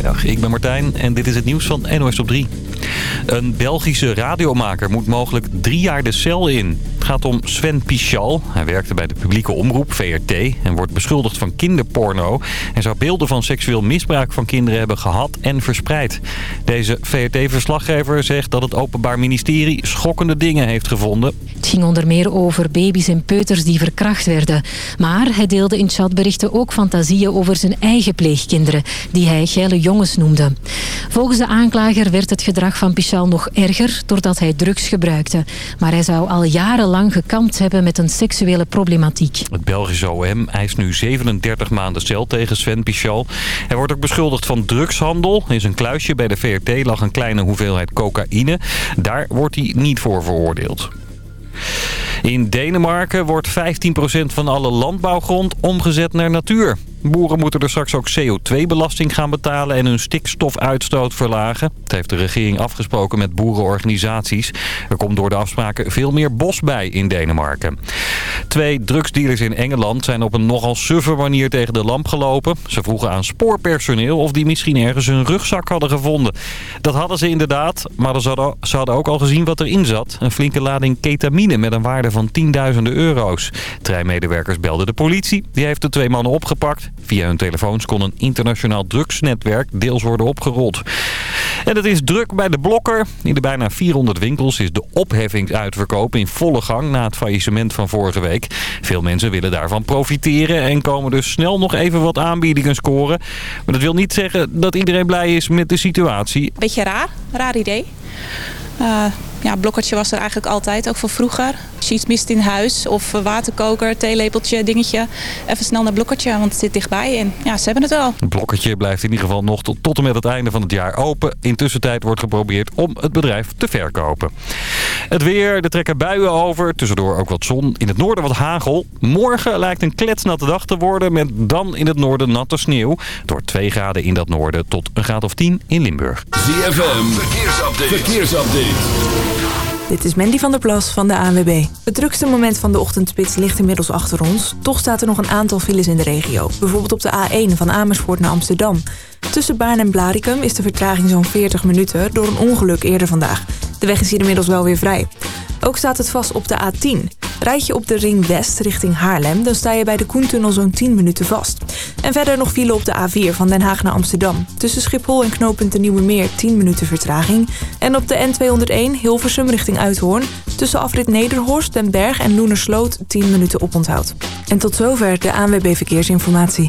Goedemiddag, ik ben Martijn en dit is het nieuws van NOS op 3. Een Belgische radiomaker moet mogelijk drie jaar de cel in. Het gaat om Sven Pichal. Hij werkte bij de publieke omroep VRT en wordt beschuldigd van kinderporno. En zou beelden van seksueel misbruik van kinderen hebben gehad en verspreid. Deze VRT-verslaggever zegt dat het Openbaar Ministerie schokkende dingen heeft gevonden. Het ging onder meer over baby's en peuters die verkracht werden. Maar hij deelde in chatberichten ook fantasieën over zijn eigen pleegkinderen, die hij geile jongens noemde. Volgens de aanklager werd het gedrag van Pichal nog erger doordat hij drugs gebruikte. Maar hij zou al jarenlang gekampt hebben met een seksuele problematiek. Het Belgische OM eist nu 37 maanden cel tegen Sven Pichal. Hij wordt ook beschuldigd van drugshandel. In zijn kluisje bij de VRT lag een kleine hoeveelheid cocaïne. Daar wordt hij niet voor veroordeeld. In Denemarken wordt 15% van alle landbouwgrond omgezet naar natuur. Boeren moeten er straks ook CO2-belasting gaan betalen en hun stikstofuitstoot verlagen. Dat heeft de regering afgesproken met boerenorganisaties. Er komt door de afspraken veel meer bos bij in Denemarken. Twee drugsdealers in Engeland zijn op een nogal suffe manier tegen de lamp gelopen. Ze vroegen aan spoorpersoneel of die misschien ergens hun rugzak hadden gevonden. Dat hadden ze inderdaad, maar ze hadden ook al gezien wat erin zat. Een flinke lading ketamine met een waarde van tienduizenden euro's. Treinmedewerkers belden de politie. Die heeft de twee mannen opgepakt. Via hun telefoons kon een internationaal drugsnetwerk deels worden opgerold. En het is druk bij de Blokker. In de bijna 400 winkels is de opheffingsuitverkoop in volle gang na het faillissement van vorige week. Veel mensen willen daarvan profiteren en komen dus snel nog even wat aanbiedingen scoren. Maar dat wil niet zeggen dat iedereen blij is met de situatie. Beetje raar, raar idee. Uh, ja, blokkertje was er eigenlijk altijd, ook van vroeger. Als je iets mist in huis of waterkoker, theelepeltje, dingetje. Even snel naar blokkertje, want het zit dichtbij en ja, ze hebben het wel. Het blokkertje blijft in ieder geval nog tot, tot en met het einde van het jaar open. Intussen tijd wordt geprobeerd om het bedrijf te verkopen. Het weer, er trekken buien over. Tussendoor ook wat zon. In het noorden wat hagel. Morgen lijkt een kletsnatte dag te worden met dan in het noorden natte sneeuw. Door 2 graden in dat noorden tot een graad of 10 in Limburg. ZFM, verkeersupdate. verkeersupdate. Dit is Mandy van der Plas van de ANWB. Het drukste moment van de ochtendspits ligt inmiddels achter ons. Toch staat er nog een aantal files in de regio. Bijvoorbeeld op de A1 van Amersfoort naar Amsterdam. Tussen Baarn en Blaricum is de vertraging zo'n 40 minuten... door een ongeluk eerder vandaag. De weg is hier inmiddels wel weer vrij. Ook staat het vast op de A10. Rijd je op de Ring West richting Haarlem... dan sta je bij de Koentunnel zo'n 10 minuten vast. En verder nog file op de A4 van Den Haag naar Amsterdam. Tussen Schiphol en knooppunt de Nieuwe Meer 10 minuten vertraging. En op de N201 Hilversum richting Uithoorn... tussen afrit Nederhorst, Den Berg en Loenersloot 10 minuten oponthoud. En tot zover de ANWB Verkeersinformatie.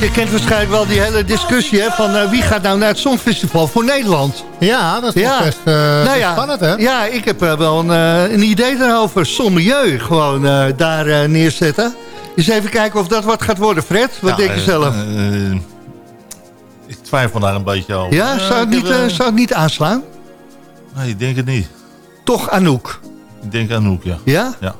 Je kent waarschijnlijk wel die hele discussie hè, van eh, wie gaat nou naar het Songfestival voor Nederland. Ja, dat is Ja. best, eh, Nou best ja, spannend, hè? Ja, ik heb eh, wel een, eh, een idee daarover. Sommelieu gewoon eh, daar neerzetten. Eens even kijken of dat wat gaat worden. Fred, wat Ja, denk je zelf? ik twijfel daar een beetje over. ja, zou het, ik niet, zou het niet aanslaan? Nee, ik denk het niet. Toch Anouk? Ik denk Anouk, ja. Ja? Ja.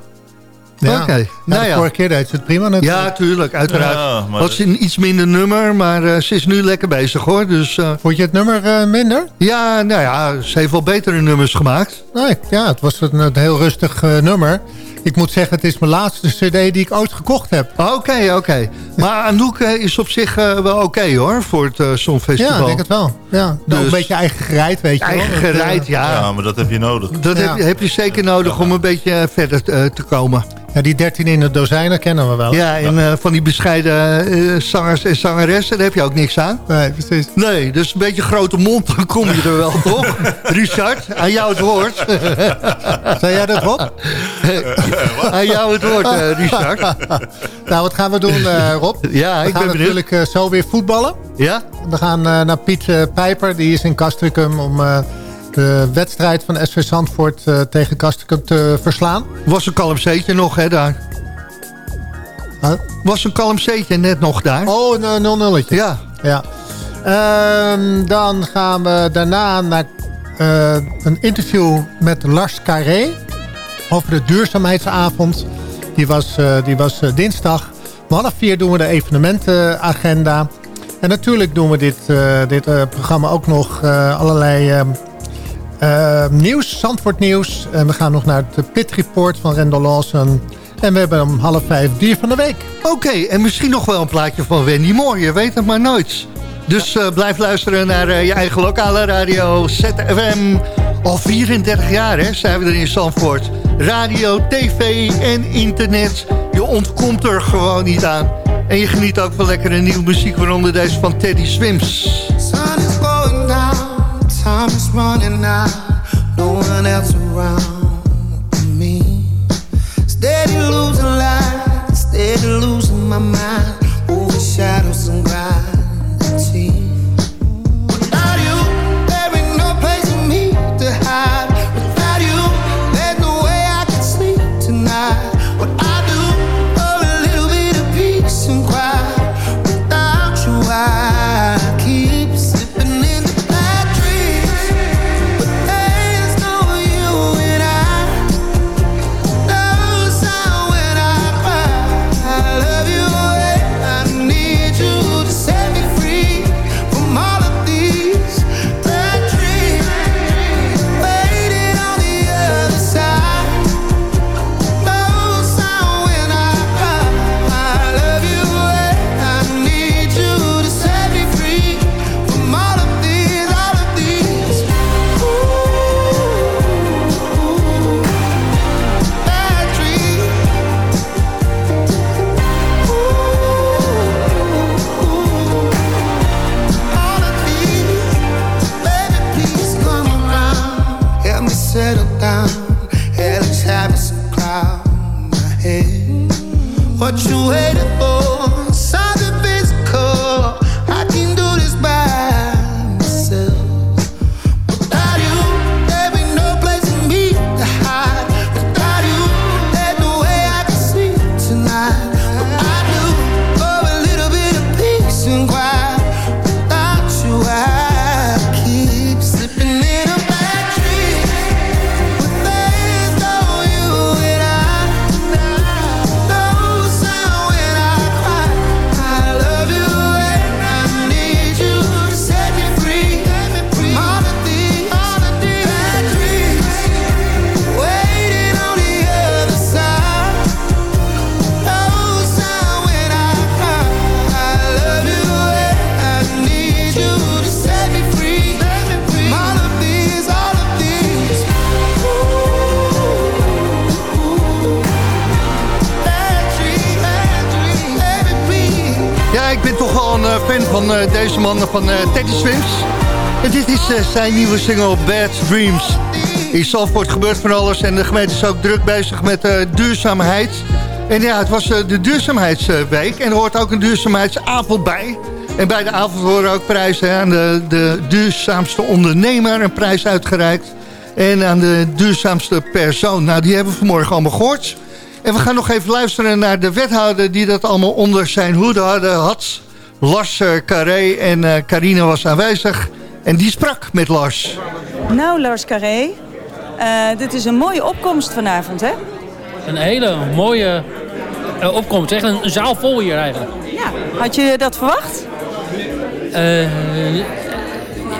Ja. Oké, Ja, nou de ja. vorige keer deed ze het prima natuurlijk. Ja, tuurlijk, uiteraard. Ja, maar- Had ze een iets minder nummer, maar eh, ze is nu lekker bezig hoor. Dus eh, Vond je het nummer eh, minder? ja, nou ja, ze heeft wel betere nummers gemaakt. Nee, ja, het was een, een heel rustig eh, nummer. Ik moet zeggen, het is mijn laatste cd die ik ooit gekocht heb. Oké, oké. Maar Anouk is op zich wel oké hoor, voor het Songfestival. Ja, ik denk het wel. Ja, nou, Dus- een beetje eigen gereid, weet je wel. Eigen Dat, gereid, ja. Ja, maar dat heb je nodig. Dat Ja. heb, je- heb je zeker nodig om een beetje verder eh, te komen. Ja, die 13 in de dozijnen kennen we wel. Ja, en eh, van die bescheiden eh, zangers en zangeressen, daar heb je ook niks aan. Nee, precies. Nee, dus een beetje grote mond, dan kom je er wel, toch? Richard, aan jou het woord. Zei jij dat, Rob? aan jou het woord, eh, Richard. nou, wat gaan we doen, Rob? Ja, we ik gaan ben natuurlijk zo weer voetballen. Ja? We gaan naar Piet Pijper. Die is in Castricum om de wedstrijd van SV Zandvoort eh, tegen Castricum te verslaan. Was een kalm zeetje nog, hè, daar. Huh? Was een kalm zeetje net nog daar. Oh, een 0-0'tje. Ja. Ja. Ehm, dan gaan we daarna naar eh, een interview met Lars Carré over de duurzaamheidsavond. Die was, eh, die was eh, dinsdag. Om half vier doen we de evenementenagenda. En natuurlijk doen we dit, eh, dit eh, programma ook nog eh, allerlei ehm, eh, nieuws, Zandvoort nieuws. En we gaan nog naar het Pit Report van Rendel Lawson. En we hebben om half vijf dier van de week. Oké, en misschien nog wel een plaatje van Wendy Moore. Je weet het maar nooit. Dus eh, blijf luisteren naar eh, je eigen lokale radio ZFM. Al 34 jaar hè, zijn we er in Zandvoort. Radio, tv en internet. Je ontkomt er gewoon niet aan. En je geniet ook van lekkere nieuwe muziek, waaronder deze van Teddy Swims. Running out, van eh, Teddy Swims. En dit is eh, zijn nieuwe single Bad Dreams. In Zandvoort gebeurt van alles en de gemeente is ook druk bezig met eh, duurzaamheid. En ja, het was de duurzaamheidsweek en er hoort ook een duurzaamheidsavond bij. En bij de avond worden ook prijzen aan de, de duurzaamste ondernemer een prijs uitgereikt. En aan de duurzaamste persoon. Nou, die hebben we vanmorgen allemaal gehoord. En we gaan nog even luisteren naar de wethouder die dat allemaal onder zijn hoede had. Lars eh, Carré en eh, Carine was aanwezig. En die sprak met Lars. Nou, Lars Carré, eh, dit is een mooie opkomst vanavond, hè? Een hele mooie opkomst. Echt een, zaal vol hier eigenlijk. Ja. Had je dat verwacht? Eh,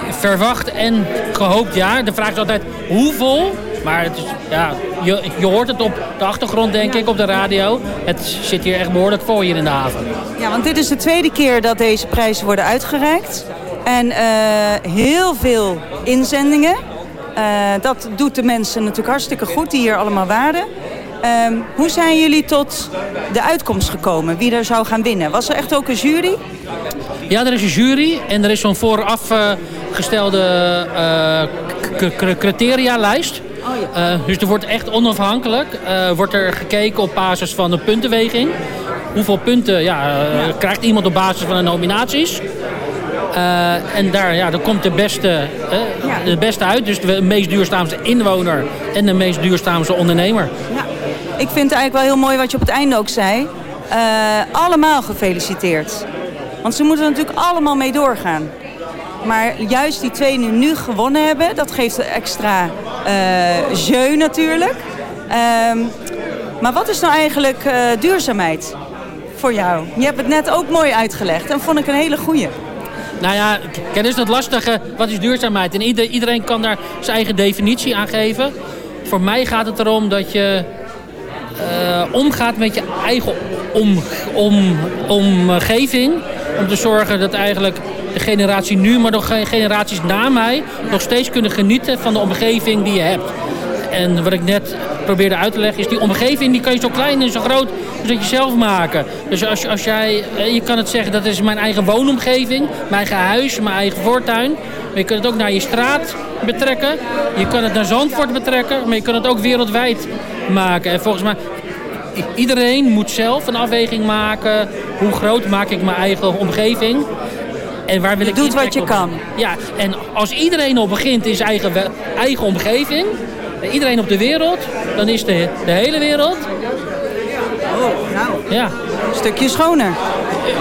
verwacht en gehoopt ja. De vraag is altijd hoeveel. Maar het is, ja, je, je hoort het op de achtergrond denk ik, op de radio. Het zit hier echt behoorlijk vol hier in de haven. Ja, want dit is de tweede keer dat deze prijzen worden uitgereikt. En eh, heel veel inzendingen. Eh, dat doet de mensen natuurlijk hartstikke goed die hier allemaal waren. Ehm, hoe zijn jullie tot de uitkomst gekomen? Wie er zou gaan winnen? Was er echt ook een jury? Ja, er is een jury en er is zo'n vooraf gestelde eh, criterialijst. Eh, dus er wordt echt onafhankelijk eh, wordt er gekeken op basis van een puntenweging. Hoeveel punten ja, eh, krijgt iemand op basis van de nominaties? En daar, ja, daar komt de beste, de beste uit. Dus de meest duurzaamste inwoner en de meest duurzaamste ondernemer. Ik vind het eigenlijk wel heel mooi wat je op het einde ook zei. Allemaal gefeliciteerd. Want ze moeten er natuurlijk allemaal mee doorgaan. Maar juist die twee die nu gewonnen hebben, dat geeft een extra eh jeu natuurlijk. Ehm, maar wat is nou eigenlijk eh, duurzaamheid voor jou? Je hebt het net ook mooi uitgelegd en vond ik een hele goeie. Nou ja, kijk, is het lastige. Wat is duurzaamheid? En ieder- iedereen kan daar zijn eigen definitie aan geven. Voor mij gaat het erom dat je eh, omgaat met je eigen om, om, omgeving. Om te zorgen dat eigenlijk de generatie nu, maar nog generaties na mij... nog steeds kunnen genieten van de omgeving die je hebt. En wat ik net probeerde uit te leggen is, die omgeving die kan je zo klein en zo groot dat je zelf maken. Dus als, als jij, eh, je kan het zeggen, dat is mijn eigen woonomgeving, mijn eigen huis, mijn eigen voortuin. Maar je kunt het ook naar je straat betrekken. Je kan het naar Zandvoort betrekken, maar je kan het ook wereldwijd maken. En volgens mij, iedereen moet zelf een afweging maken. Hoe groot maak ik mijn eigen omgeving? En waar wil ik doet wat je op- kan. Ja, en als iedereen al begint in zijn eigen, eigen omgeving, iedereen op de wereld, dan is de, de hele wereld Oh, nou. ja, Een stukje schoner.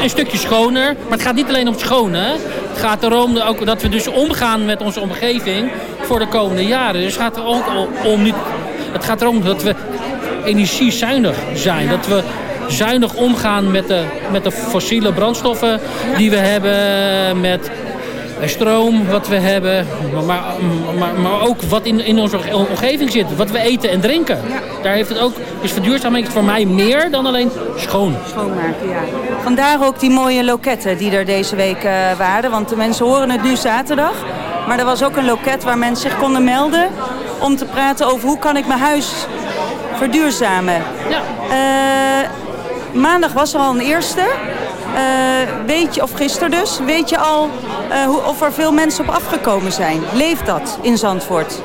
een stukje schoner. Maar het gaat niet alleen om schoon, hè. Het gaat erom dat ook dat we dus omgaan met onze omgeving voor de komende jaren. Dus het gaat er ook om, om. Het gaat erom dat we energiezuinig zijn. Dat we zuinig omgaan met de, met de fossiele brandstoffen die we hebben. Met stroom wat we hebben. Maar, maar, maar, ook wat in, in onze omgeving zit. Wat we eten en drinken. Daar heeft het ook... Dus verduurzaming is voor mij meer dan alleen schoon. Schoonmaken, ja. Vandaar ook die mooie loketten die er deze week eh, waren. Want de mensen horen het nu zaterdag. Maar er was ook een loket waar mensen zich konden melden... om te praten over hoe kan ik mijn huis verduurzamen. Ja. Eh, maandag was er al een eerste. Eh, weet je, of gisteren dus, weet je al eh, hoe, of er veel mensen op afgekomen zijn? Leeft dat in Zandvoort?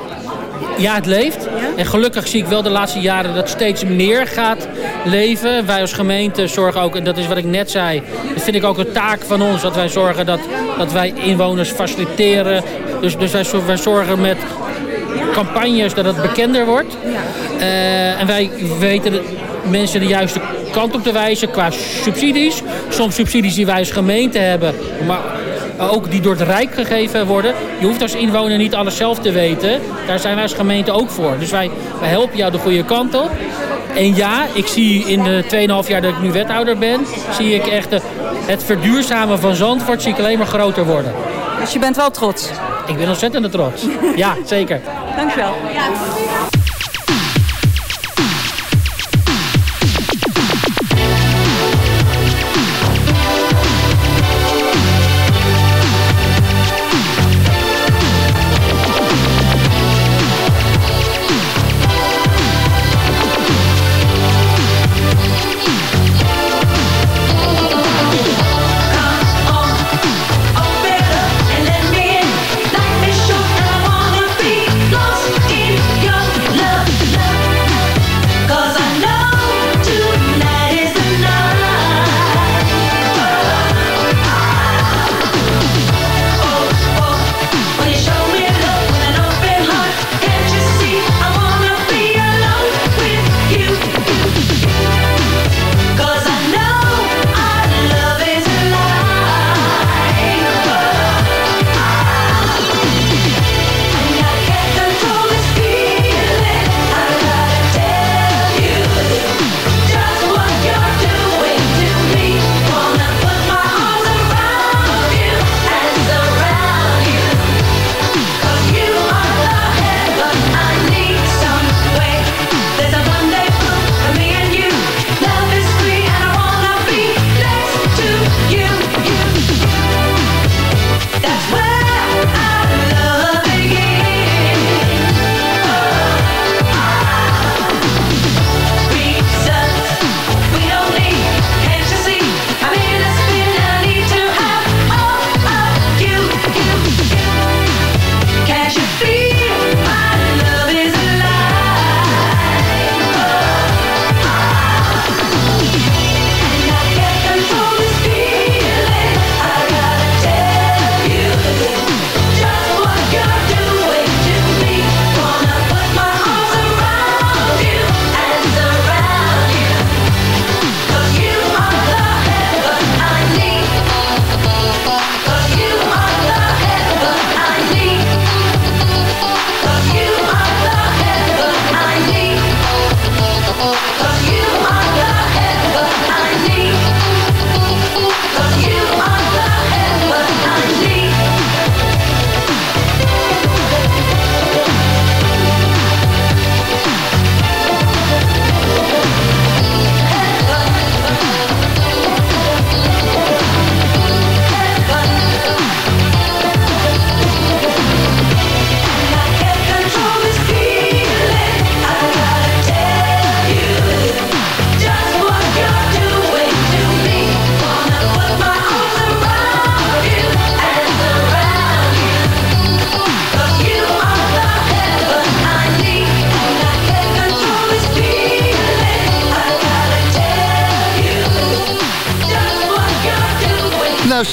Ja, het leeft. En gelukkig zie ik wel de laatste jaren dat steeds meer gaat leven. Wij als gemeente zorgen ook, en dat is wat ik net zei... dat vind ik ook een taak van ons, dat wij zorgen dat, dat wij inwoners faciliteren. Dus, dus wij, wij zorgen met campagnes dat het bekender wordt. Uh, en wij weten de mensen de juiste kant op te wijzen qua subsidies. Soms subsidies die wij als gemeente hebben, maar ook die door het Rijk gegeven worden. Je hoeft als inwoner niet alles zelf te weten. Daar zijn wij als gemeente ook voor. Dus wij, wij helpen jou de goede kant op. En ja, ik zie in de 2,5 jaar dat ik nu wethouder ben... zie ik echt het verduurzamen van Zandvoort zie ik alleen maar groter worden. Dus je bent wel trots? Ik ben ontzettend trots. ja, zeker. Dankjewel.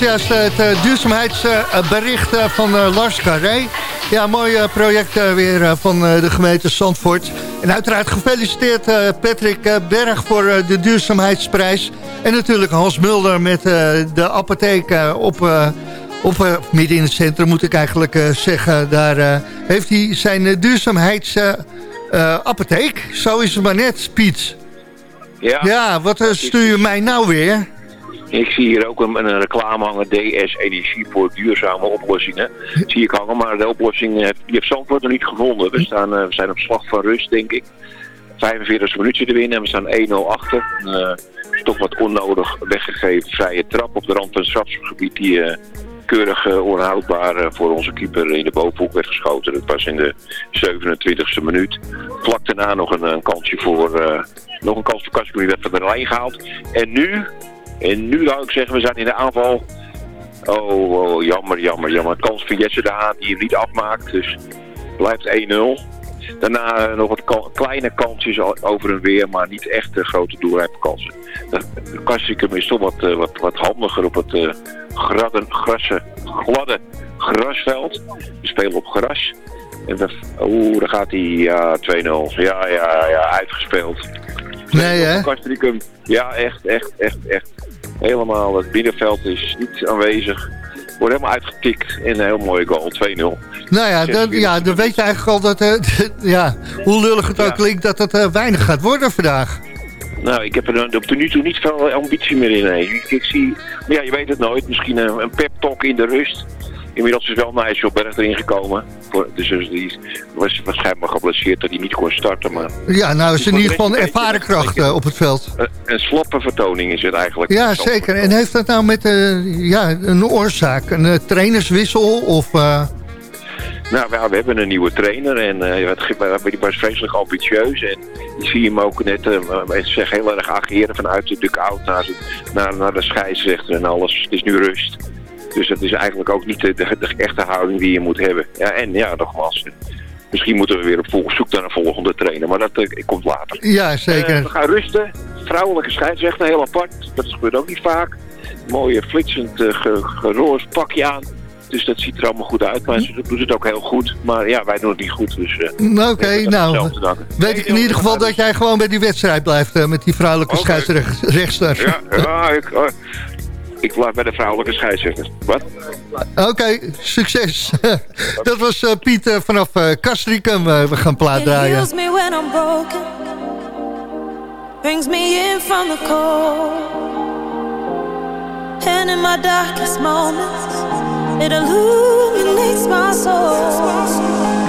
Juist het uh, duurzaamheidsbericht uh, van Lars Carré. Ja, mooi project weer van de gemeente Zandvoort. En uiteraard gefeliciteerd Patrick Berg voor de duurzaamheidsprijs. En natuurlijk Hans Mulder met de apotheek op... op midden in het centrum moet ik eigenlijk zeggen. Daar heeft hij zijn duurzaamheidsapotheek. Zo is het maar net, Piet. Ja, ja wat stuur je mij nou weer? Ik zie hier ook een, een reclame hangen, DS Energie voor duurzame oplossingen. zie ik hangen, maar de oplossing die heeft Zandvoort nog niet gevonden. We, staan, uh, we zijn op slag van rust, denk ik. 45 minuten te winnen en we staan 1-0 achter. Uh, toch wat onnodig weggegeven vrije trap op de rand van het strafgebied die uh, keurig uh, onhoudbaar voor onze keeper in de bovenhoek werd geschoten. Dat was in de 27e minuut. Vlak daarna nog een, een kansje voor, nog een kans voor die werd van de lijn gehaald. En nu en nu zou ik zeggen, we zijn in de aanval. Oh, oh jammer, jammer, jammer. Kans van Jesse de Haan die hem niet afmaakt. Dus blijft 1-0. Daarna nog wat kleine kansjes over en weer, maar niet echt eh, grote doelrijpkansen. Kastrikum is toch wat, eh, wat, wat handiger op het eh gradden, grassen, gladde grasveld. We spelen op gras. En dan, oeh, daar gaat hij, ja, 2-0. Ja, ja, ja, uitgespeeld. Nee, hè? Ja, echt, echt, echt, echt. Helemaal, het middenveld is niet aanwezig. Wordt helemaal uitgetikt in een heel mooie goal, 2-0. Nou ja, dan, ja, dan weet je eigenlijk al dat, eh, ja, hoe lullig het ook Ja. klinkt, dat het eh, weinig gaat worden vandaag. Nou, ik heb er op de nu toe niet veel ambitie meer in. nee. Ik, ik zie, maar ja, je weet het nooit. Misschien een, een pep talk in de rust. Inmiddels is wel Nijsselberg erin gekomen. Dus die was waarschijnlijk geblesseerd dat hij niet kon starten. Maar Ja, nou is in ieder geval een ervaren kracht eh, op het veld. een, een slappe vertoning is het eigenlijk. Ja, zeker. En heeft dat nou met eh, ja, een oorzaak? Een eh, trainerswissel of... Nou, ja, we hebben een nieuwe trainer en het- die was vreselijk ambitieus. En je ziet hem ook net eh, zich heel erg ageren vanuit de dugout naar, naar, naar de scheidsrechter en alles. Het is nu rust. Dus dat is eigenlijk ook niet de, de, de echte houding die je moet hebben. Ja, en ja, nogmaals, eh, misschien moeten we weer op zoek naar een volgende trainer, maar dat eh, komt later. ja, zeker. Eh, we gaan rusten. Vrouwelijke scheidsrechter, heel apart. Dat gebeurt ook niet vaak. Mooie flitsend uh, geroos pakje aan. Dus dat ziet er allemaal goed uit. Maar ze doet het ook heel goed. Maar ja, wij doen het niet goed. Dus, eh, Oké, nou, weet ik in ieder geval dat jij gewoon bij die wedstrijd blijft eh, met die vrouwelijke Oké. scheidsrechter. Ja, ja ik, ik blijf bij de vrouwelijke scheidsrechter. Wat? Oké, succes. dat was eh, Piet eh, vanaf eh Castricum. Eh, we gaan plaat It draaien. me when I'm broken. Brings me in from the cold. And in my darkest moments, it illuminates my soul.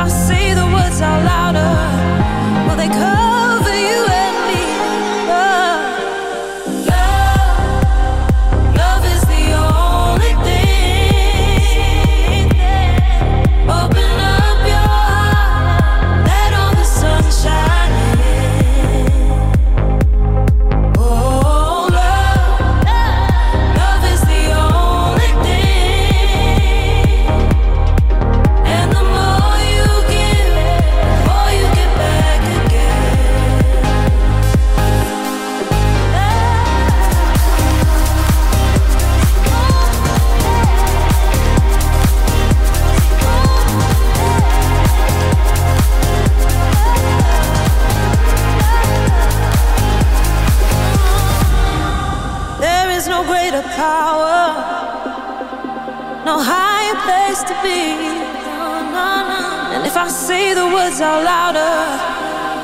If I say the words out louder, will they cover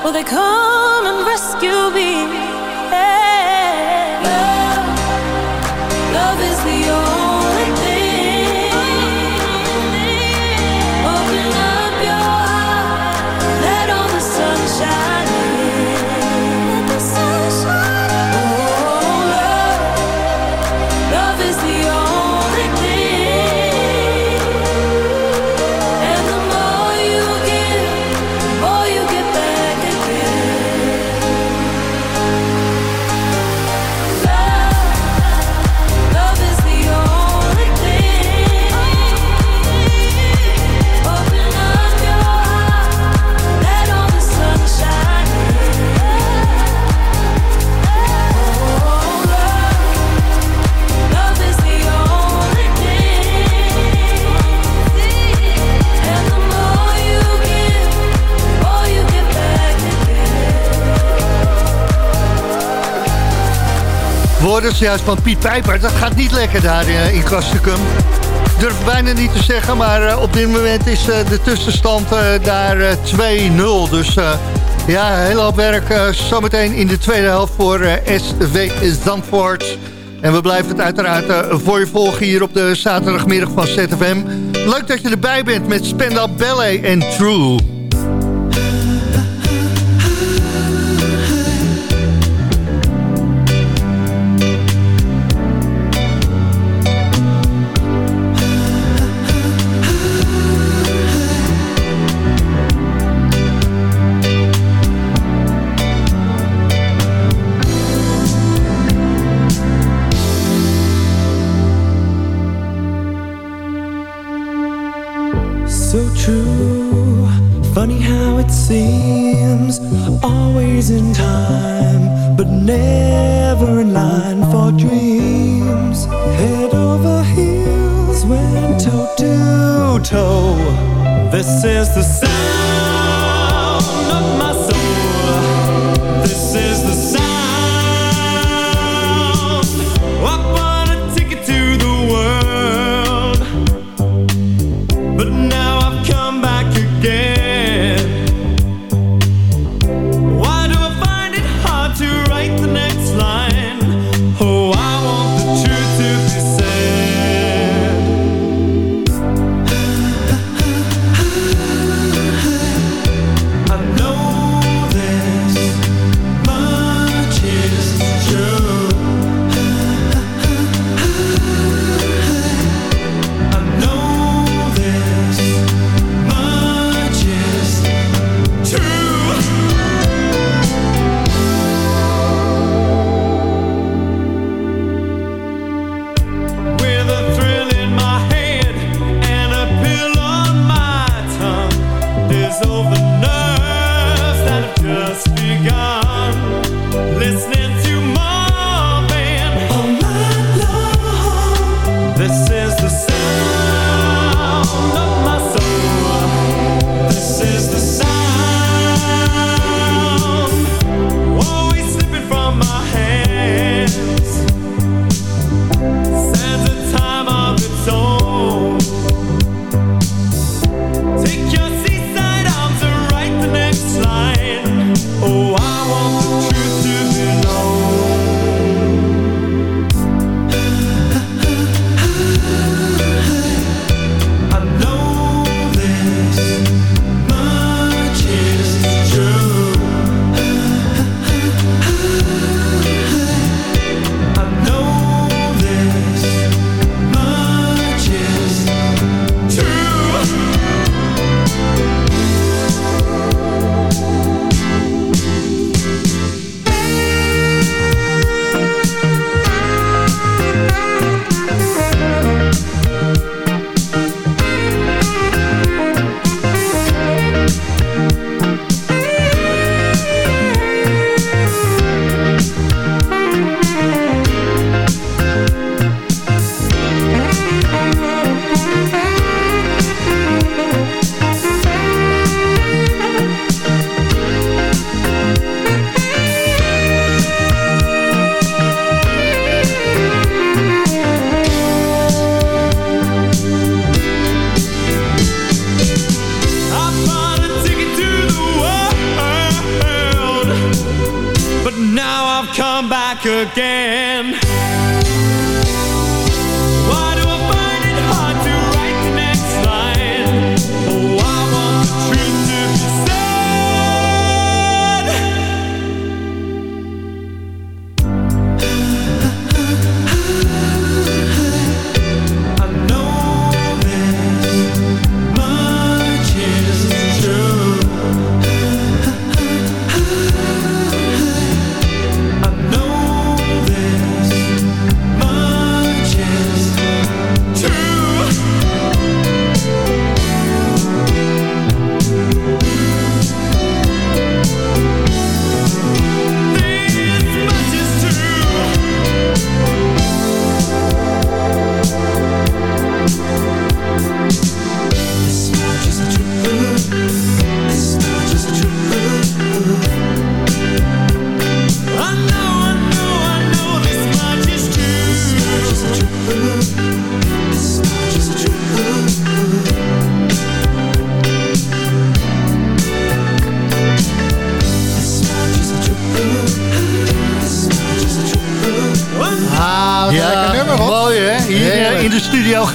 will they come and rescue me? Juist van Piet Pijper. Dat gaat niet lekker daar eh, in Castricum. Durf bijna niet te zeggen, maar eh, op dit moment is eh, de tussenstand daar eh, 2-0. Dus ja, hele hoop werk zometeen in de tweede helft voor SV Zandvoort. En we blijven het uiteraard voor je volgen hier op de zaterdagmiddag van ZFM. Leuk dat je erbij bent met Spendal Ballet en True. society.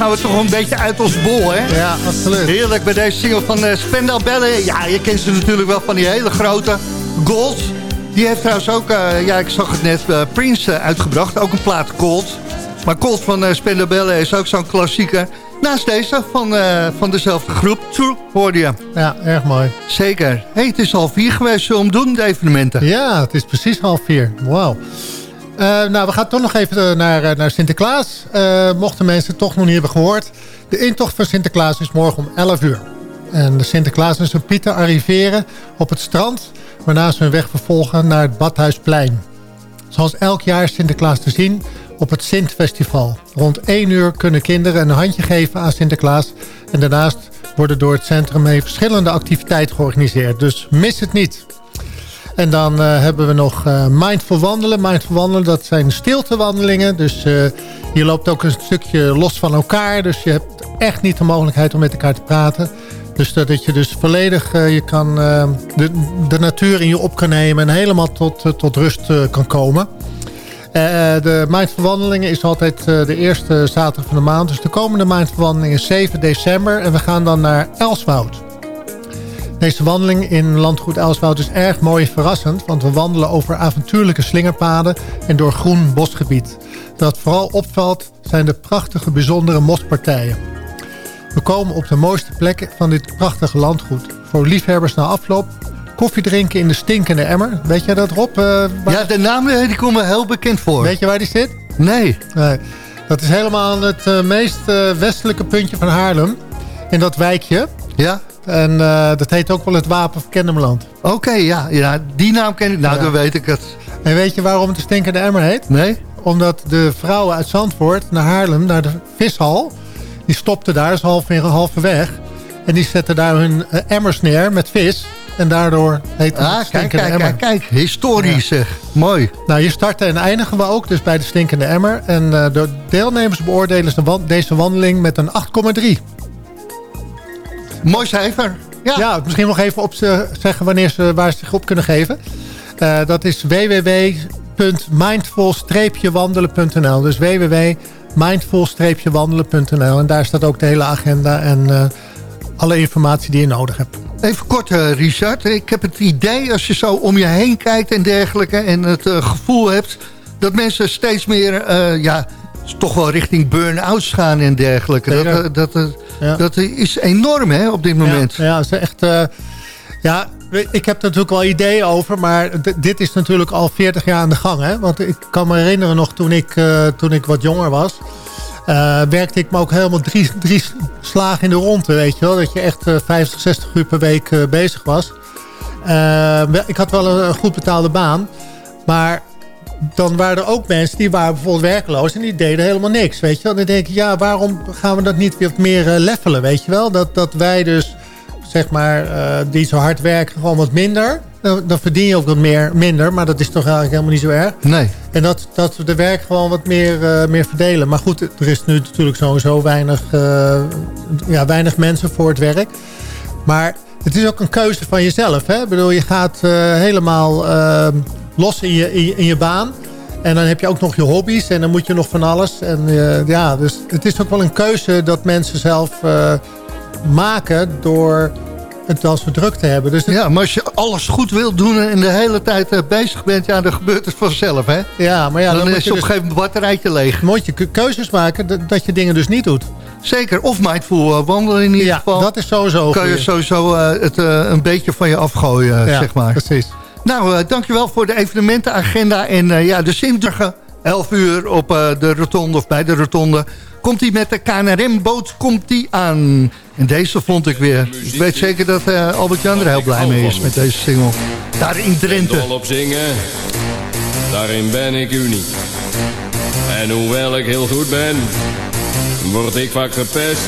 gaan we toch een beetje uit ons bol, hè? Ja, absoluut. Heerlijk bij deze single van eh, uh, Spendel Ja, je kent ze natuurlijk wel van die hele grote Gold. Die heeft trouwens ook, eh, ja, ik zag het net, uh, Prince uitgebracht. Ook een plaat Gold. Maar Gold van uh, Spendel is ook zo'n klassieker. Naast deze van, van dezelfde groep, True hoorde je. Ja, erg mooi. Zeker. hey, het is half vier geweest om doen, de evenementen. Ja, het is precies half vier. Wauw. Eh, nou, we gaan toch nog even eh, naar, eh, naar Sinterklaas. mochten mensen het toch nog niet hebben gehoord. De intocht van Sinterklaas is morgen om 11 uur. En de Sinterklaas en zijn Pieten arriveren op het strand... waarna ze hun weg vervolgen naar het Badhuisplein. Zoals elk jaar is Sinterklaas te zien op het Sint-festival. Rond 1 uur kunnen kinderen een handje geven aan Sinterklaas... en daarnaast worden door het centrum mee verschillende activiteiten georganiseerd. Dus mis het niet. En dan eh, hebben we nog eh, Mindful Wandelen. Mindful Wandelen, dat zijn stiltewandelingen. Dus eh, je loopt ook een stukje los van elkaar. Dus je hebt echt niet de mogelijkheid om met elkaar te praten. Dus dat dat je dus volledig je kan, de, de natuur in je op kan nemen... en helemaal tot, tot rust kan komen. de Mindful Wandelingen is altijd de eerste zaterdag van de maand. Dus de komende Mindful Wandeling is 7 december. En we gaan dan naar Elswoud. Deze wandeling in landgoed Elswoud is erg mooi en verrassend... want we wandelen over avontuurlijke slingerpaden en door groen bosgebied. Wat vooral opvalt zijn de prachtige, bijzondere mospartijen. We komen op de mooiste plekken van dit prachtige landgoed. Voor liefhebbers na afloop koffie drinken in de stinkende emmer. Weet jij dat, Rob? Uh, ja, de naam eh, die komt me heel bekend voor. Weet je waar die zit? Nee. nee. Dat is helemaal het uh, meest westelijke puntje van Haarlem. In dat wijkje. Ja. En uh, dat heet ook wel het Wapen van Kennemerland. Oké, ja, ja. Die naam ken ik. Nou, Ja. dan weet ik het. En weet je waarom het de stinkende emmer heet? Nee. Omdat de vrouwen uit Zandvoort naar Haarlem, naar de vishal... die stopten daar, dus half, halverwege. En die zetten daar hun eh, emmers neer met vis. En daardoor heet het Ah, de kijk, stinkende kijk, emmer. kijk, kijk. Historisch zeg. Mooi. Nou, hier starten en eindigen we ook dus bij de stinkende emmer. En eh, de deelnemers beoordelen deze wandeling met een 8,3. Mooi cijfer. Ja. misschien nog even op ze zeggen wanneer ze, waar ze zich op kunnen geven. Eh, dat is www.mindful-wandelen.nl. Dus www.mindful-wandelen.nl. En daar staat ook de hele agenda en eh, alle informatie die je nodig hebt. Even kort, eh, Richard. Ik heb het idee, als je zo om je heen kijkt en dergelijke... en het gevoel hebt dat mensen steeds meer... ja, toch wel richting burn-outs gaan en dergelijke. Dat, dat, Ja. dat is enorm hè, op dit moment. Ja, ja is echt... eh, ja, ik heb er natuurlijk wel ideeën over, maar dit is natuurlijk al 40 jaar aan de gang. Hè? Want ik kan me herinneren nog toen ik, eh, toen ik wat jonger was... eh, werkte ik me ook helemaal drie, drie slagen in de ronde, weet je wel. Dat je echt eh, 50, 60 uur per week bezig was. Ik had wel een, een goed betaalde baan. Maar dan waren er ook mensen die waren bijvoorbeeld werkloos... en die deden helemaal niks, weet je wel. Dan denk ik, ja, waarom gaan we dat niet weer wat meer eh, levelen, weet je wel? Dat, dat wij dus, zeg maar, eh, die zo hard werken, gewoon wat minder... Dan, dan verdien je ook wat meer, minder, maar dat is toch eigenlijk helemaal niet zo erg. Nee. En dat, dat we de werk gewoon wat meer, eh, meer verdelen. Maar goed, er is nu natuurlijk sowieso weinig, ja, weinig mensen voor het werk. Maar het is ook een keuze van jezelf. Hè? Ik bedoel, je gaat helemaal los in je, in, je, in je baan. En dan heb je ook nog je hobby's en dan moet je nog van alles. En eh, ja, dus het is ook wel een keuze dat mensen zelf eh, maken door het als we druk te hebben. Dus het- Ja, maar als je alles goed wilt doen en de hele tijd eh, bezig bent... ja, dan gebeurt het vanzelf, hè? Ja, maar ja, dan, is je op een dus- gegeven moment batterijtje leeg. moet je ke- keuzes maken dat, je dingen dus niet doet. Zeker, of mindful wandelen in ieder Ja, geval. dat is sowieso kan je sowieso het een beetje van je afgooien, Ja, zeg maar. precies. Nou, eh, dankjewel voor de evenementenagenda. En eh, ja, de Simterge, 11 uur op eh, de rotonde of bij de rotonde... komt hij met de KNRM-boot komt die aan. En deze vond ik weer. Ik weet zeker dat Albert-Jan er heel blij mee is met deze single. Daar in Drenthe. Dol op zingen, daarin ben ik uniek. En hoewel ik heel goed ben, word ik vaak gepest.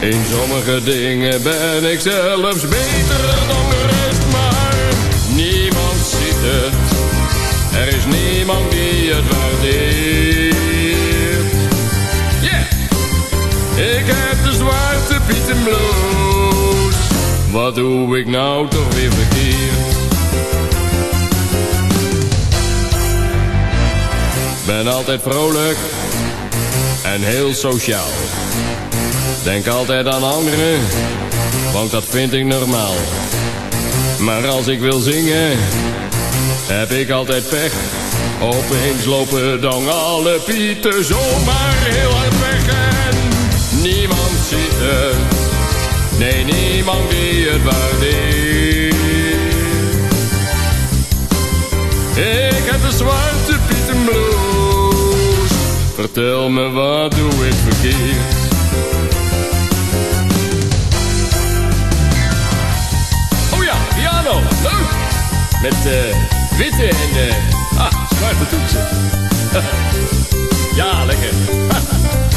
In sommige dingen ben ik zelfs beter dan pieten blues. Wat doe ik nou toch weer verkeerd? Ben altijd vrolijk en heel sociaal. Denk altijd aan anderen, want dat vind ik normaal. Maar als ik wil zingen, heb ik altijd pech. Opeens lopen dan alle pieten zomaar heel hard en Niemand ziet het, nee niemand die het waardeert. Ik heb de zwarte pieten blues, vertel me wat doe ik verkeerd. Oh ja, piano, leuk! Met eh, witte en uh, ah, zwarte toetsen. ja, lekker.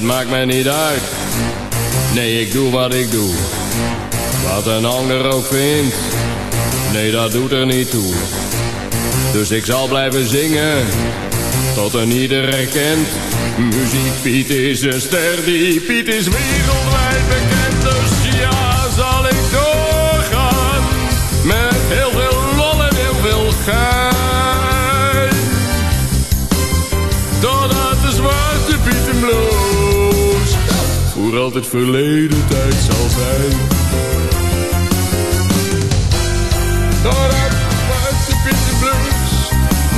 Het maakt mij niet uit. Nee, ik doe wat ik doe. Wat een ander ook vindt. Nee, dat doet er niet toe. Dus ik zal blijven zingen. Tot een ieder herkent. Muziek Piet is een ster. Die Piet is wereldwijd voor altijd verleden tijd zal zijn. Zwarte Pietenbloes,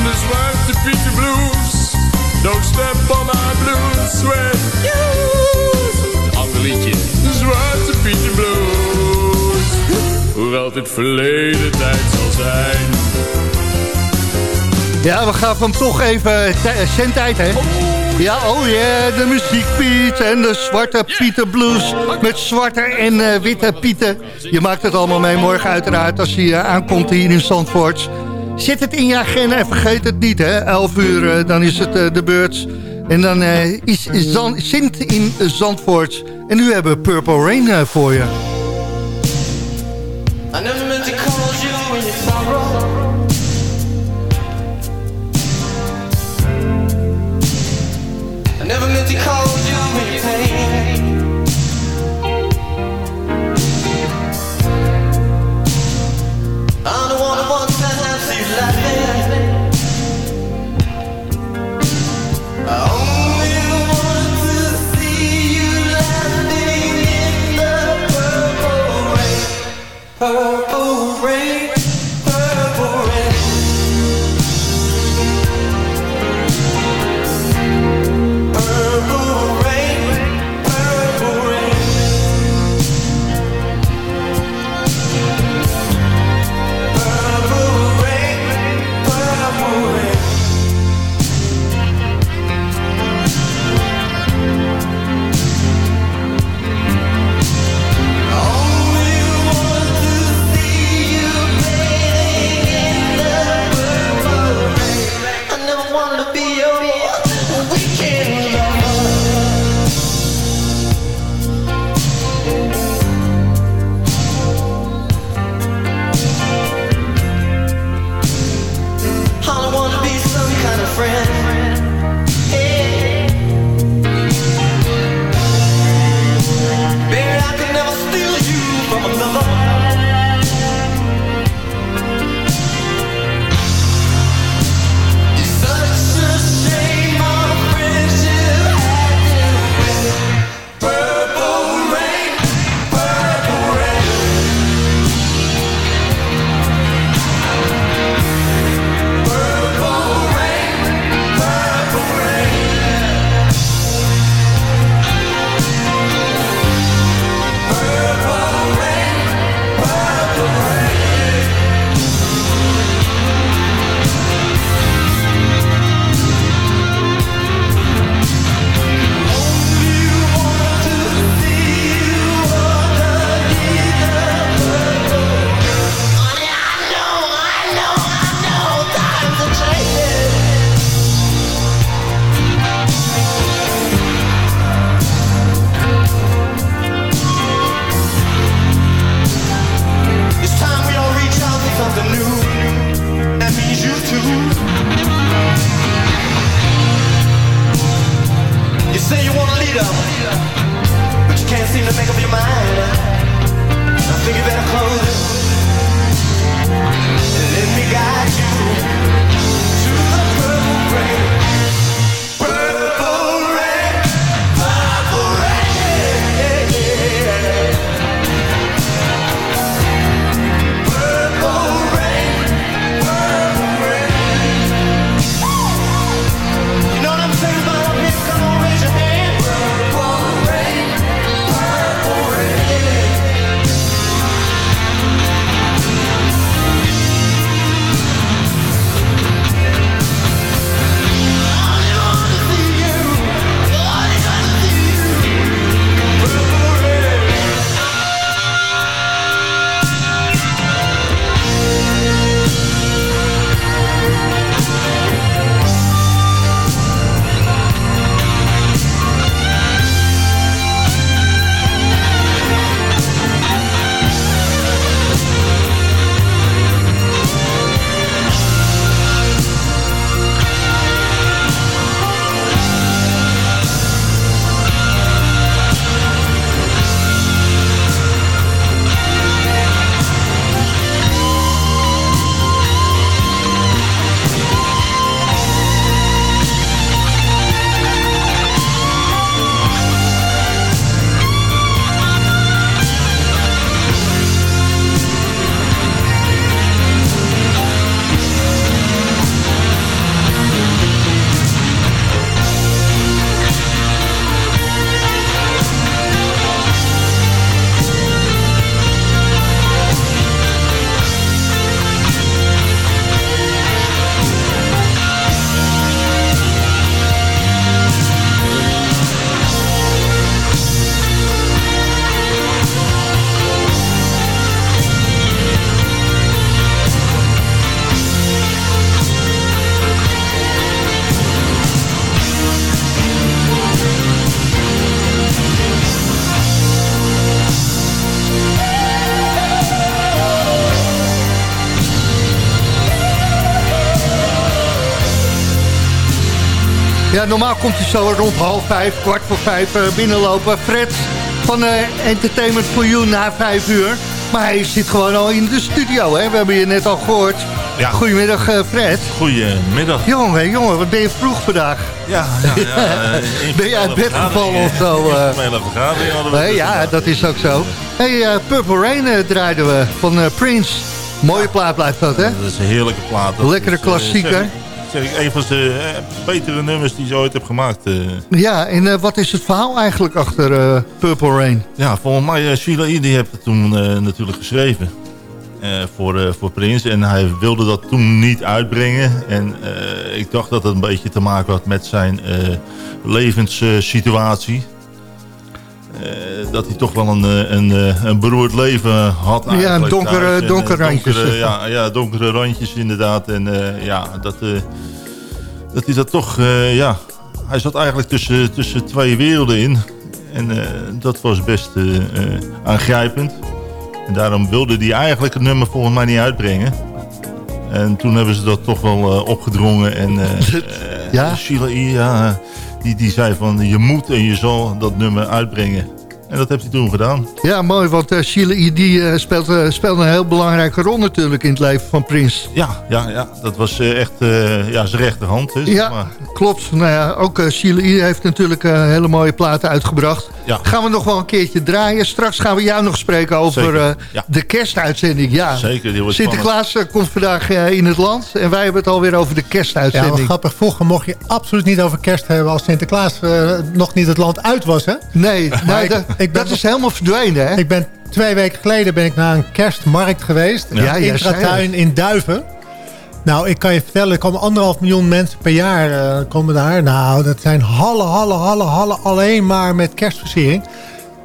de zwarte Pietenbloes, don't step on my blues when you... Ander liedje. De zwarte Pietenbloes, voor altijd verleden tijd zal zijn. Ja, we gaan hem toch even zendtijd, hè? Ja, oh yeah, de muziek Piet en de zwarte Pieter Blues met zwarte en eh, witte Pieten. Je maakt het allemaal mee morgen uiteraard als hij eh, aankomt hier in Zandvoort. Zet het in je agenda en vergeet het niet, hè? 11 uur, eh, dan is het de beurt. En dan eh, is Zan Sint in Zandvoort. En nu hebben we Purple Rain voor je. I never meant to cause you in your sorrow. Ja, normaal komt hij zo rond half vijf, kwart voor vijf eh, binnenlopen. Fred van eh, Entertainment for You na vijf uur. Maar hij zit gewoon al in de studio, hè? We hebben je net al gehoord. Ja. Goedemiddag, eh, Fred. Goedemiddag. Jongen, jongen, wat ben je vroeg vandaag? Ja, ja, ja. eh, ben je uit bed gevallen of zo? Informele vergadering Nee, dus ja, dat is ook zo. hey, Purple Rain draaiden we van Prince. Mooie plaat blijft dat, hè? Dat is een heerlijke plaat. Lekkere klassieker. Zeg ik- een van de eh, betere nummers die ze ooit heb gemaakt. eh. Ja, en eh, wat is het verhaal eigenlijk achter Purple Rain? Ja, volgens mij, Sheila E. die heeft het toen natuurlijk geschreven. voor, voor Prins. En hij wilde dat toen niet uitbrengen. En ik dacht dat het een beetje te maken had met zijn levenssituatie. Eh, dat hij toch wel een, eh, een, eh, een beroerd leven had Ja, eigenlijk donkere-. En, donkere randjes. donkere- ja, ja, donkere randjes inderdaad. En ja, dat, dat hij dat toch... ja, hij zat eigenlijk tussen, tussen twee werelden in. En dat was best aangrijpend. En daarom wilde hij eigenlijk het nummer volgens mij niet uitbrengen. En toen hebben ze dat toch wel opgedrongen. En Ja? Sheila ja, die, die zei van je moet en je zal dat nummer uitbrengen. En dat heeft hij toen gedaan. Ja, mooi, want eh Sheila E. die, eh, speelt, eh, speelt een heel belangrijke rol natuurlijk in het leven van Prins. Ja, ja, ja dat was eh, echt eh, ja, zijn rechterhand. Zeg Ja, maar. klopt. Nou ja, ook Sheila E. heeft natuurlijk eh, hele mooie platen uitgebracht. Ja. Gaan we nog wel een keertje draaien. Straks gaan we jou nog spreken over eh, ja. de kerstuitzending. Ja. Zeker, die wordt Sinterklaas komt vandaag in het land en wij hebben het alweer over de Ja, kerstuitzending. grappig. Vroeger mocht je absoluut niet over kerst hebben als Sinterklaas nog niet het land uit was, hè? nee, ik- dat- ik ben dat is helemaal verdwenen, hè? Ik ben twee weken geleden ben ik naar een kerstmarkt geweest. Ja, in Intratuin in Duiven. Nou, ik kan je vertellen, er komen anderhalf miljoen mensen per jaar eh, komen daar. Nou, dat zijn hallen, hallen, hallen, hallen alleen maar met kerstversiering.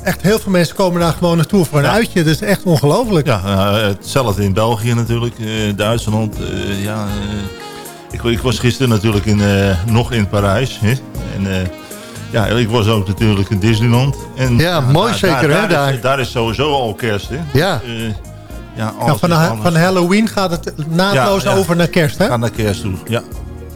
Echt heel veel mensen komen daar gewoon naartoe voor een Ja. uitje. Dat is echt ongelooflijk. Ja, eh, hetzelfde in België natuurlijk, eh, Duitsland. ja, ik, ik was gisteren natuurlijk in, nog in Parijs. Hè? En, ja, ik was ook natuurlijk in Disneyland. En, Ja, mooi zeker, hè, Daar, daar. Is, daar is sowieso al kerst, hè? Ja. Dus, eh, ja, van, van Halloween gaat het naadloos Ja, ja. over naar kerst, hè? Ga naar kerst toe, ja.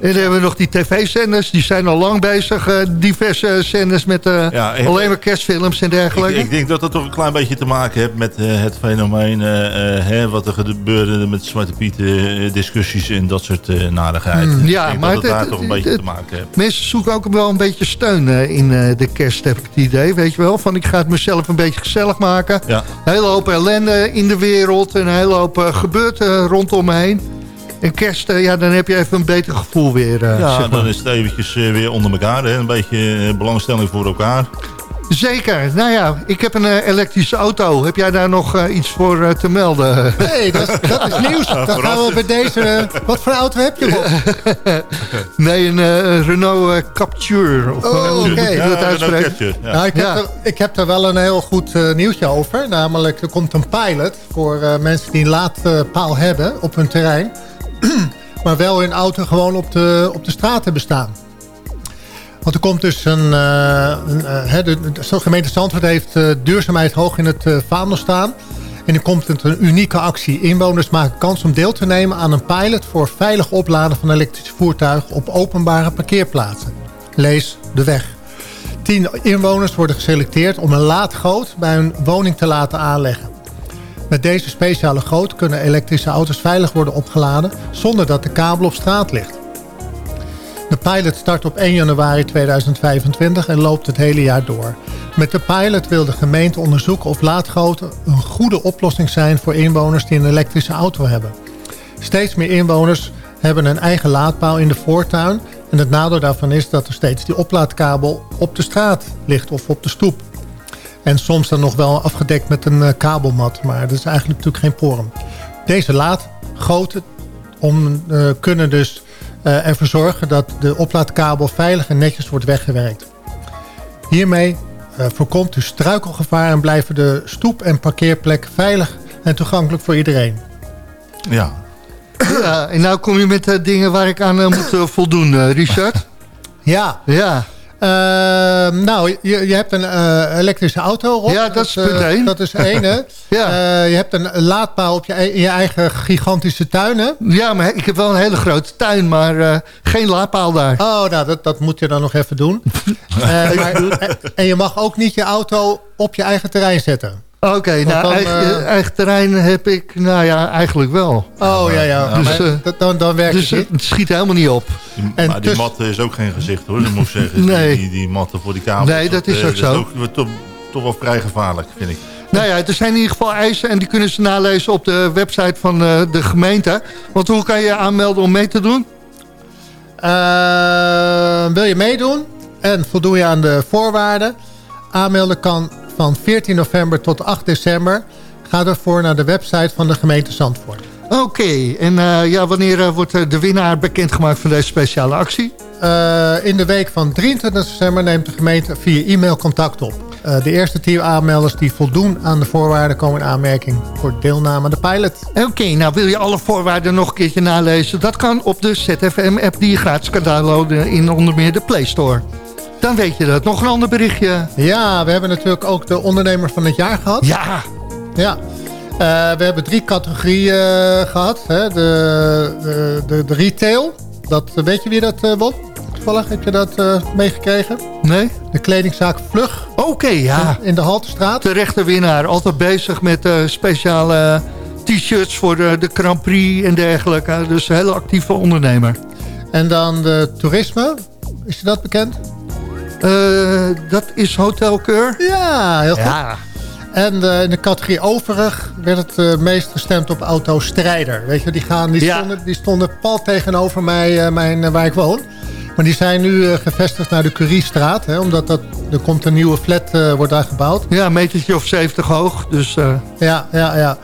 En dan hebben we nog die tv-zenders, die zijn al lang bezig. eh, diverse zenders met eh, Ja, alleen maar kerstfilms en dergelijke. Ik, ik denk dat dat toch een klein beetje te maken heeft met eh, het fenomeen... hè, wat er gebeurde met Zwarte Piet eh, discussies en dat soort narigheid. Hmm, ja, ik denk maar dat het het- daar toch een beetje het- te maken heeft. Mensen zoeken ook wel een beetje steun in de kerst, heb ik het idee. Weet je wel, van ik ga het mezelf een beetje gezellig maken. Ja. Een hele hoop ellende in de wereld. en Een hele hoop gebeurt eh, rondom me heen. En kerst, eh, ja, dan heb je even een beter gevoel weer. eh, Ja, zeg maar. dan is het eventjes eh, weer onder elkaar. Hè? Een beetje belangstelling voor elkaar. Zeker. Nou ja, ik heb een elektrische auto. Heb jij daar nog eh, iets voor eh, te melden? Nee, dat is, dat is nieuws. Dan gaan we bij deze... wat voor auto heb je, Bob? nee, een eh, Renault Capture. Of, Oh, oké. Ja, dat Renault uitspreken? Capture, ja. Nou, ik, heb Ja. er, ik heb er wel een heel goed nieuwtje over. Namelijk, er komt een pilot voor eh, mensen die een laadpaal hebben op hun terrein. maar wel hun auto gewoon op de, op de straat hebben staan. Want er komt dus een... eh, eh, de, gemeente Zandvoort heeft eh, duurzaamheid hoog in het vaandel staan. En er komt een unieke actie. Inwoners maken kans om deel te nemen aan een pilot... voor veilig opladen van elektrische voertuigen op openbare parkeerplaatsen. Lees de weg. Tien inwoners worden geselecteerd om een laadgoot bij hun woning te laten aanleggen. Met deze speciale goot kunnen elektrische auto's veilig worden opgeladen zonder dat de kabel op straat ligt. De pilot start op 1 januari 2025 en loopt het hele jaar door. Met de pilot wil de gemeente onderzoeken of laadgoten een goede oplossing zijn voor inwoners die een elektrische auto hebben. Steeds meer inwoners hebben een eigen laadpaal in de voortuin. En het nadeel daarvan is dat er steeds die oplaadkabel op de straat ligt of op de stoep. En soms dan nog wel afgedekt met een eh, kabelmat. Maar dat is eigenlijk natuurlijk geen porum. Deze laadgoten om, eh, kunnen dus eh, ervoor zorgen dat de oplaadkabel veilig en netjes wordt weggewerkt. Hiermee eh, voorkomt u struikelgevaar en blijven de stoep en parkeerplek veilig en toegankelijk voor iedereen. Ja. Ja, en nou kom je met dingen waar ik aan moet voldoen, Richard. Ja, Ja. Ehm, nou, je, je hebt een eh, elektrische auto, Rob. Ja, dat is eh, punt één. Dat is één, hè? Ja. Eh, je hebt een laadpaal op je, in je eigen gigantische tuin, hè? Ja, maar ik heb wel een hele grote tuin, maar geen laadpaal daar. Oh, nou, dat, dat moet je dan nog even doen. Maar- en je mag ook niet je auto op je eigen terrein zetten. Oké, nou, dan, eigen, eh, eigen terrein heb ik, nou ja, eigenlijk wel. Oh, ja, ja. Dus, maar eh, dan, dan werkt Dus het niet. schiet helemaal niet op. En maar die dus- mat is ook geen gezicht hoor, dat moet ik zeggen. Nee. Die, die matten voor die kabels. Nee, dat is eh, ook zo. Dat is toch, toch wel vrij gevaarlijk, vind ik. Nou ja, er zijn in ieder geval eisen en die kunnen ze nalezen op de website van eh, de gemeente. Want hoe kan je aanmelden om mee te doen? Eh, wil je meedoen en voldoen je aan de voorwaarden? Aanmelden kan van 14 november tot 8 december. Ga ervoor naar de website van de gemeente Zandvoort. Oké, en eh, ja, wanneer eh, wordt eh, de winnaar bekendgemaakt van deze speciale actie? In de week van 23 december neemt de gemeente via e-mail contact op. De eerste 10 aanmelders die voldoen aan de voorwaarden komen in aanmerking voor deelname aan de pilot. Oké, nou wil je alle voorwaarden nog een keertje nalezen? Dat kan op de ZFM-app die je gratis kan downloaden in onder meer de Play Store. Dan weet je dat. Nog een ander berichtje. Ja, we hebben natuurlijk ook de ondernemer van het jaar gehad. Ja. Ja. Eh, we hebben drie categorieën eh, gehad. Hè. De, de, de, de retail. Dat, weet je wie dat eh won? Toevallig heb je dat eh, meegekregen? Nee? De kledingzaak Vlug. Oké, ja. In de Haltestraat. Terechte winnaar. Altijd bezig met eh, speciale t-shirts voor de, de Grand Prix en dergelijke. Dus een hele actieve ondernemer. En dan de toerisme. Is je dat bekend? Eh, dat is Hotel Keur. Ja, heel goed. Ja. En eh, in de categorie overig werd het eh, meest gestemd op auto Strijder. Weet je, die, gaan, die, Ja. stonden, die stonden pal tegenover mij, mijn, waar ik woon. Maar die zijn nu gevestigd naar de Curiestraat. Hè, omdat dat, er komt een nieuwe flat wordt daar gebouwd. Ja, een metertje of 70 hoog. Dus Ja, ja, ja.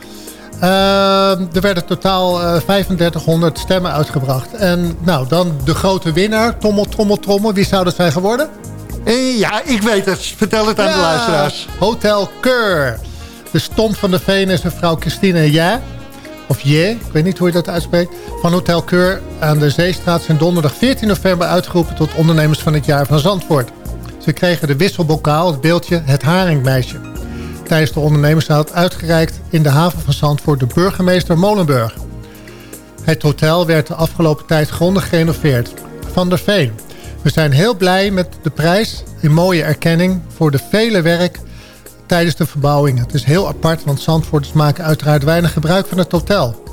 Er werden totaal eh 3500 stemmen uitgebracht. En nou, dan de grote winnaar. Trommel, trommel, trommel. Wie zou dat zijn geworden? Eh, ja, ik weet het. Vertel het aan de luisteraars. Hotel Keur. De stomp van de Veen is mevrouw Christine Ja. Of Je, ik weet niet hoe je dat uitspreekt. Van Hotel Keur aan de Zeestraat zijn donderdag 14 november uitgeroepen... tot ondernemers van het jaar van Zandvoort. Ze kregen de wisselbokaal, het beeldje Het Haringmeisje. Tijdens de ondernemersavond uitgereikt in de haven van Zandvoort... de burgemeester Molenburg. Het hotel werd de afgelopen tijd grondig gerenoveerd. Van der Veen. We zijn heel blij met de prijs. Een mooie erkenning voor de vele werk tijdens de verbouwing. Het is heel apart, want Zandvoorters maken uiteraard weinig gebruik van het hotel.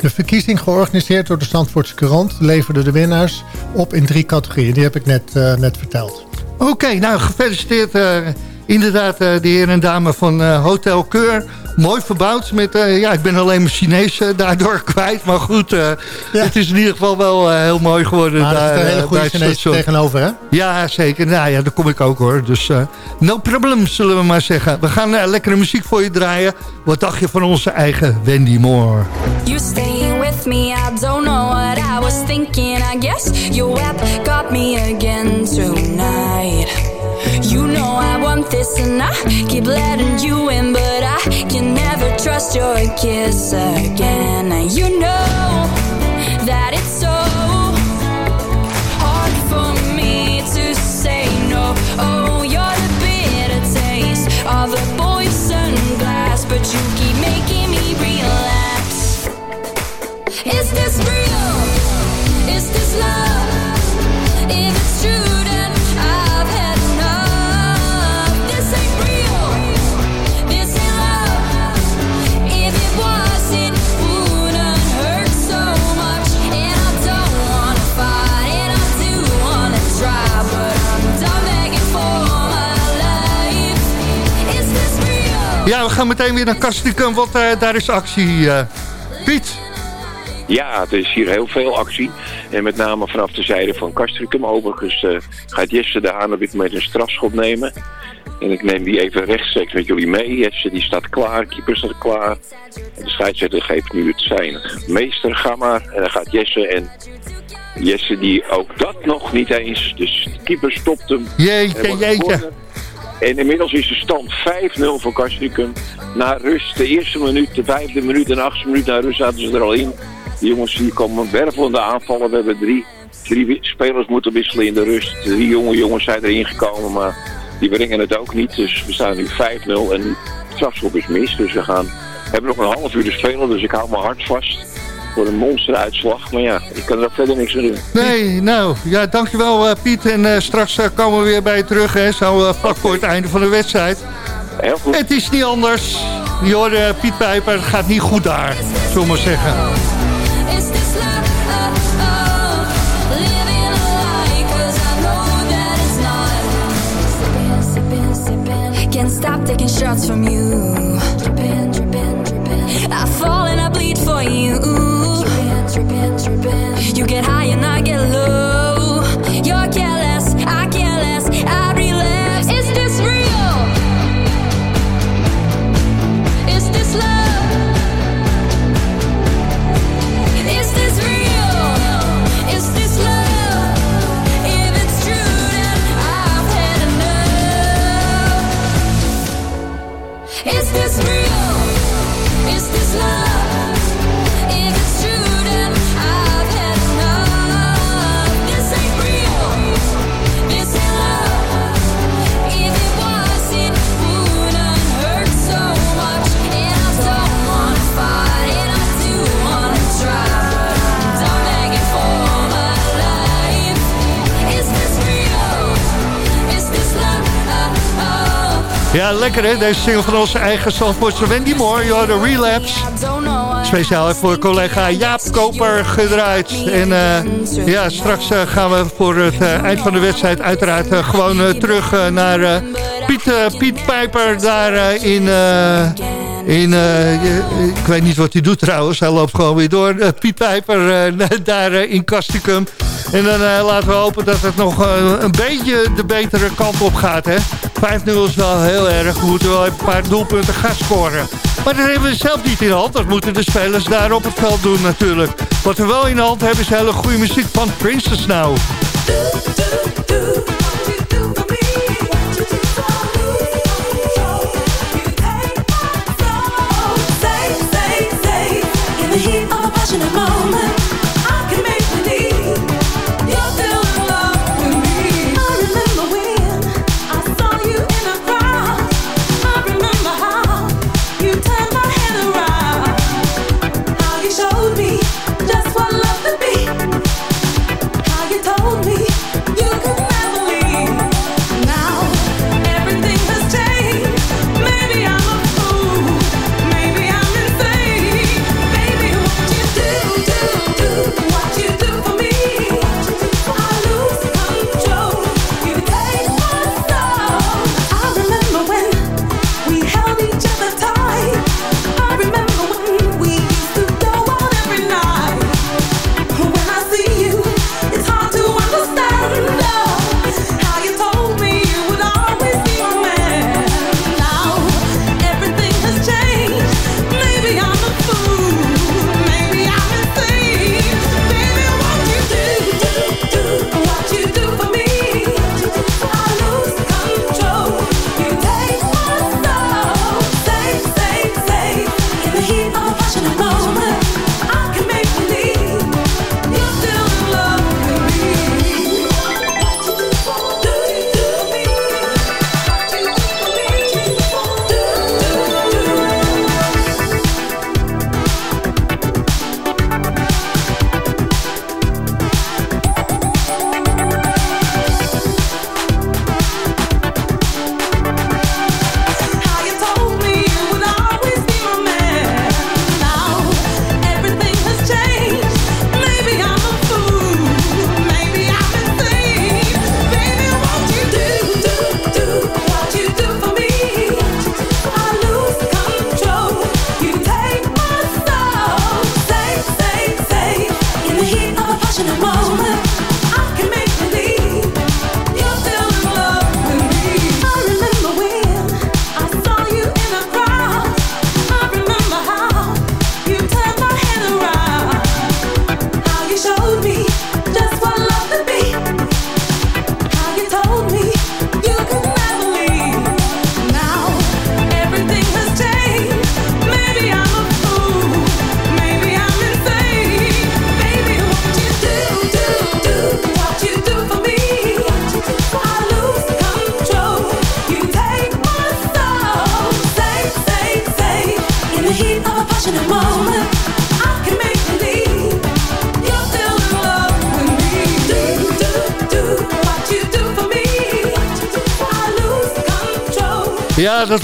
De verkiezing georganiseerd door de Zandvoortse Courant... leverde de winnaars op in drie categorieën. Die heb ik net, eh, net verteld. Oké, nou gefeliciteerd eh, inderdaad eh, de heer en dame van eh, Hotel Keur. Mooi verbouwd. Met, eh, ja, ik ben alleen mijn Chinees daardoor kwijt. Maar goed, eh, het is in ieder geval wel heel mooi geworden. Maar daar, zit een hele goede Chinees station. tegenover, hè? Ja, zeker. Nou ja, daar kom ik ook hoor. Dus eh, no problem, zullen we maar zeggen. We gaan lekkere muziek voor je draaien. Wat dacht je van onze eigen Wendy Moore? You staying with me, I don't know what I was thinking. I guess your web got me again tonight. You know I want this and I keep letting you in, but I can never trust your kiss again. And you know that it's gaan meteen weer naar Kastrikum, want eh, daar is actie. eh. Piet? Ja, er is hier heel veel actie. En met name vanaf de zijde van Castricum. Overigens eh, gaat Jesse de Haan op dit moment een strafschop nemen. En ik neem die even rechtstreeks met jullie mee. Jesse die staat klaar, keeper staat klaar. En de scheidsrechter geeft nu het zijn. Meester, ga maar. En dan gaat Jesse en Jesse die ook dat nog niet eens. Dus de keeper stopt hem. Jeetje, jeetje. En inmiddels is de stand 5-0 voor Castricum. Na rust, de eerste minuut, de vijfde minuut en de achtste minuut na rust zaten ze er al in. De jongens die komen wervelende aanvallen. We hebben drie drie spelers moeten wisselen in de rust. Drie jonge jongens zijn erin gekomen, maar die brengen het ook niet. Dus we staan nu 5-0 en de strafschop is mis. Dus we gaan, hebben nog een half uur te spelen, dus ik hou mijn hart vast voor een monsteruitslag. Maar ja, ik kan er ook verder niks aan doen. Nee, nou, ja, dankjewel eh, Piet. En eh, straks eh, komen we weer bij je terug, hè, zo vlak voor het einde van de wedstrijd. Heel goed. Het is niet anders. Je hoorde Piet Pijper, het gaat niet goed daar, zullen we maar zeggen. Oh, oh. Can't stop taking shots from you. Dripping, dripping, dripping. I fall and I bleed for you. You get high and I get low. Ja, lekker hè, deze single van onze eigen Zandvoortse Wendy Moore, joh, de Relapse. Speciaal voor collega Jaap Koper gedraaid. En eh, ja, straks eh, gaan we voor het eh, eind van de wedstrijd uiteraard gewoon terug naar Piet, Piet Pijper daar in... in, ik weet niet wat hij doet trouwens. Hij loopt gewoon weer door. Piet Pijper daar in Casticum. En dan eh, laten we hopen dat het nog eh, een beetje de betere kant op gaat. hè. 5-0 is wel heel erg. We moeten wel een paar doelpunten gaan scoren. Maar dat hebben we zelf niet in de hand. Dat moeten de spelers daar op het veld doen natuurlijk. Wat we wel in de hand hebben is hele goede muziek van Princess a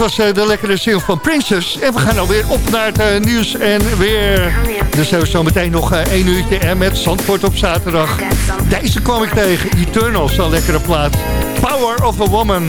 was eh, de lekkere single van Princess. En we gaan nou alweer op naar het eh, nieuws en weer. Dus hebben we zo meteen nog eh, één uurtje en met Zandvoort op zaterdag. Deze kwam ik tegen. Eternal, zo'n lekkere plaat. Power of a Woman.